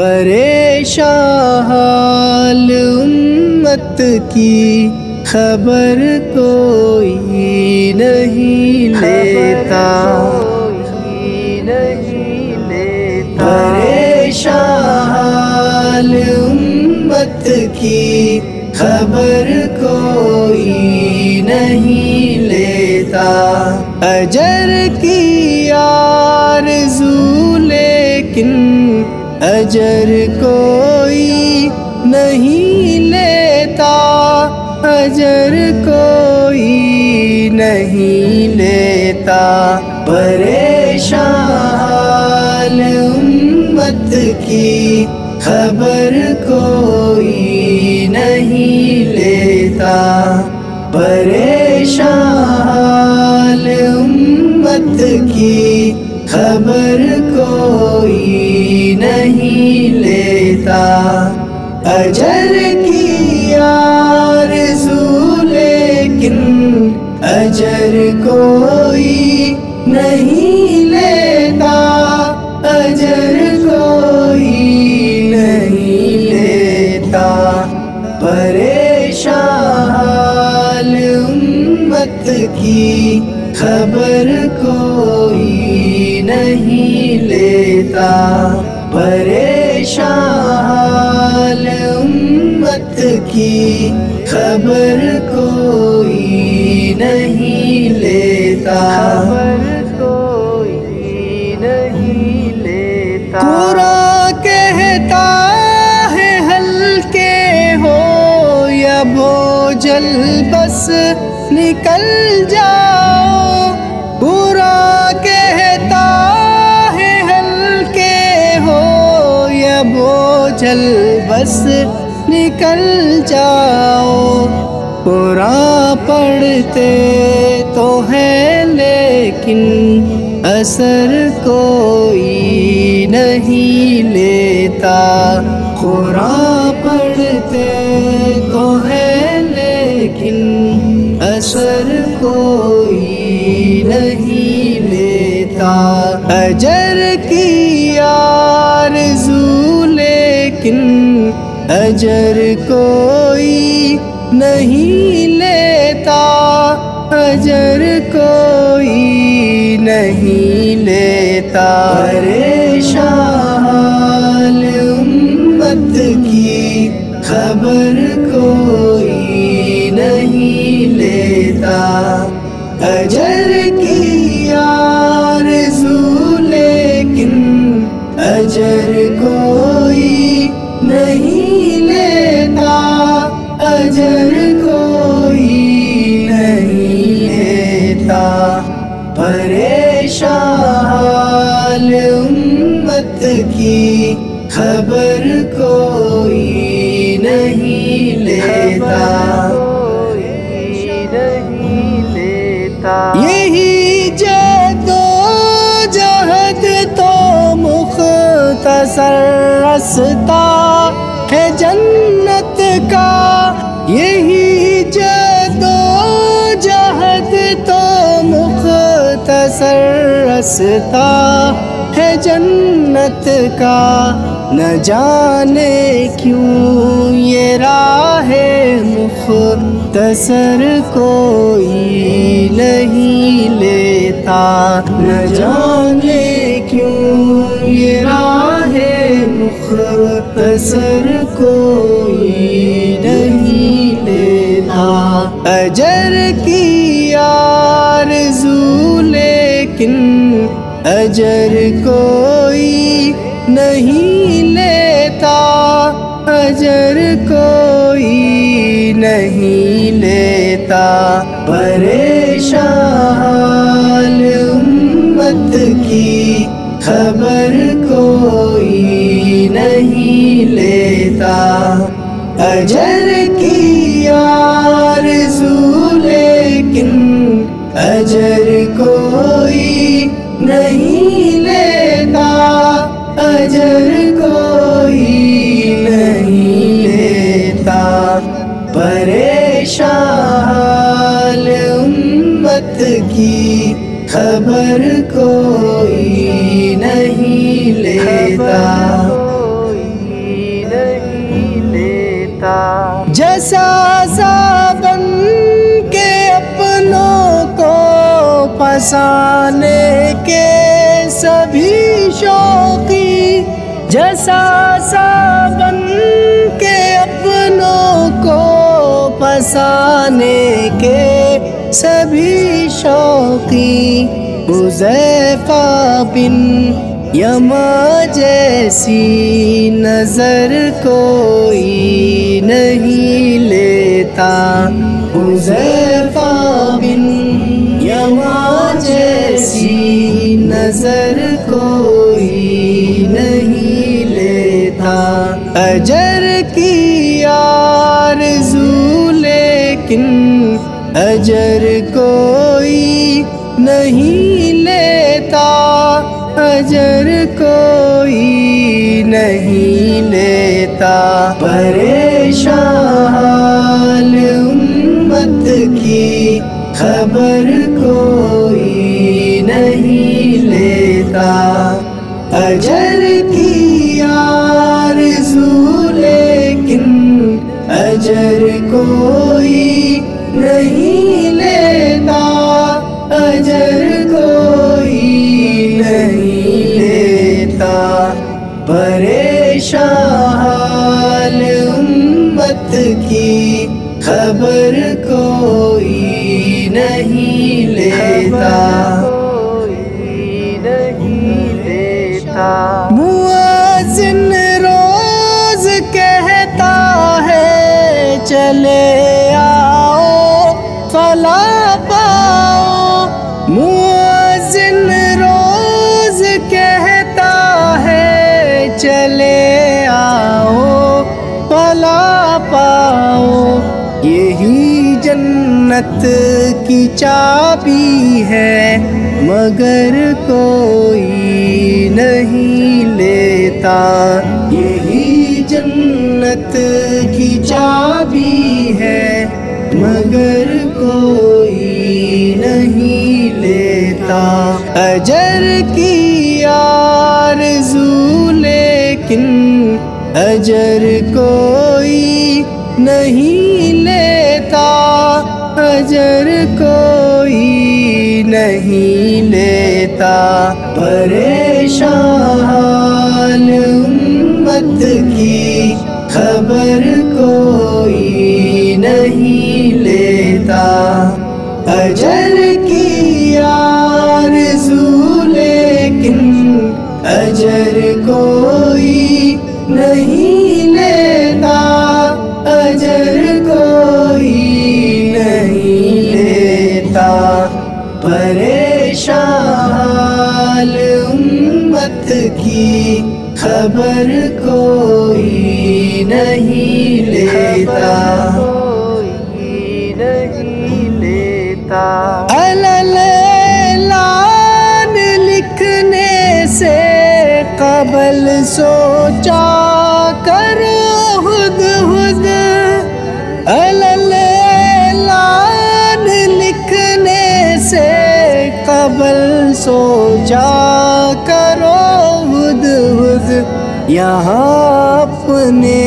پریشان امت کی خبر کوئی نہیں لیتا۔ پریشان امت کی خبر کوئی نہیں لیتا۔ اجر کی آرزو لیکن اجر کوئی نہیں لیتا، اجر کوئی نہیں لیتا۔ پریشان امت کی خبر کوئی نہیں لیتا۔ پریشان امت کی خبر کی خبر کوئی نہیں لیتا۔ پریشان امت کی خبر کوئی نکل جاؤ۔ پورا کہتا ہے ہلکے ہو یا بوجھل بس نکل جاؤ۔ پورا پڑھتے تو ہے لیکن اثر کوئی نہیں لیتا۔ قرآن پڑھتے نہیں لیتا اجر کی آرزو، لیکن اجر کوئی نہیں لیتا۔ اجر کوئی نہیں لیتا۔ پریشان امت کی خبر کوئی نہیں لیتا۔ یہی جدو جہد تو مختصر رستا ہے جنت کا۔ یہی جدو جہد تو مختصر رستا ہے جنت کا نہ جانے کیوں یہ راہ مختصر کوئی نہیں لیتا۔ نہ جانے کیوں یہ راہ مختصر کوئی نہیں لیتا۔ اجر کی آرزو لیکن اجر کوئی نہیں لیتا، اجر کوئی نہیں لیتا۔ پریشان امت کی خبر کوئی نہیں لیتا۔ اجر کی آرزو لیکن اجر کوئی خبر کوئی نہیں لیتا۔ جیسا زابن کے اپنوں کو پسانے کے سبھی شوقی، جیسا زابن کے اپنوں کو پسانے کے سبھی شوقی، حذیفہ بن یما جیسی نظر کوئی نہیں لیتا۔ حذیفہ بن یما جیسی نظر کوئی نہیں لیتا۔ اجر کی آرزو لیکن اجر کوئی نہیں لیتا، اجر کوئی نہیں لیتا۔ پریشان امت کی خبر کوئی نہیں لیتا۔ جنت کی چابی ہے، مگر کوئی نہیں لیتا۔ یہی جنت کی چابی ہے، مگر کوئی نہیں لیتا۔ اجر کی آرزو، لیکن اجر کوئی نہیں لیتا۔ اجر کوئی نہیں لیتا۔ پریشان امت کی خبر کوئی نہیں لیتا۔ اجر کی آرزو لیکن اجر کوئی پریشان امت کی خبر کوئی نہیں لیتا۔ الان لکھنے سے قبل سوچا قبل سوچا کرو خود خود۔ یہاں اپنے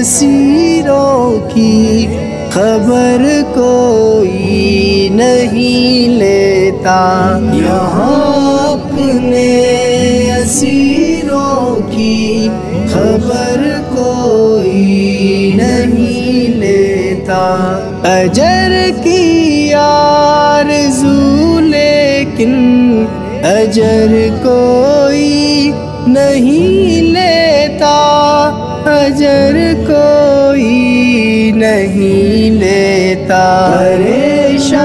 اسیروں کی خبر کوئی نہیں لیتا۔ یہاں اپنے اسیروں کی خبر کوئی نہیں لیتا۔ اجر کی آرزو لیکن اجر کوئی نہیں لیتا اجر کوئی نہیں لیتا۔ پریشان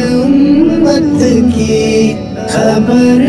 امت کی خبر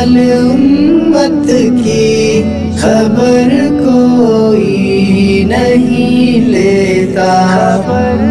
حال امت کی خبر کوئی نہیں لیتا۔ خبر